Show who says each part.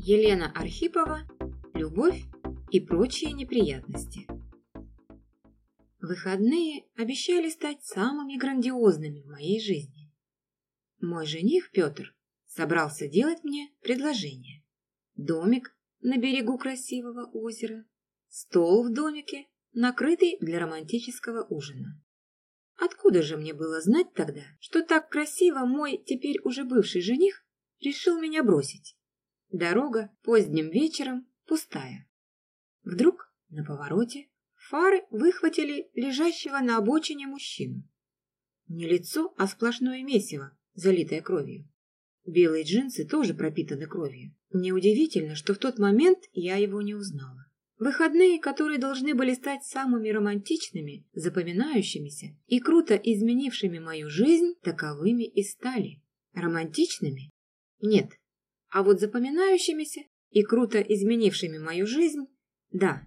Speaker 1: Елена Архипова «Любовь и прочие неприятности». Выходные обещали стать самыми грандиозными в моей жизни. Мой жених Петр собрался делать мне предложение. Домик на берегу красивого озера, стол в домике, накрытый для романтического ужина. Откуда же мне было знать тогда, что так красиво мой теперь уже бывший жених решил меня бросить? Дорога поздним вечером пустая. Вдруг на повороте фары выхватили лежащего на обочине мужчину. Не лицо, а сплошное месиво, залитое кровью. Белые джинсы тоже пропитаны кровью. Неудивительно, что в тот момент я его не узнала. Выходные, которые должны были стать самыми романтичными, запоминающимися и круто изменившими мою жизнь, таковыми и стали. Романтичными? Нет, а вот запоминающимися и круто изменившими мою жизнь – да.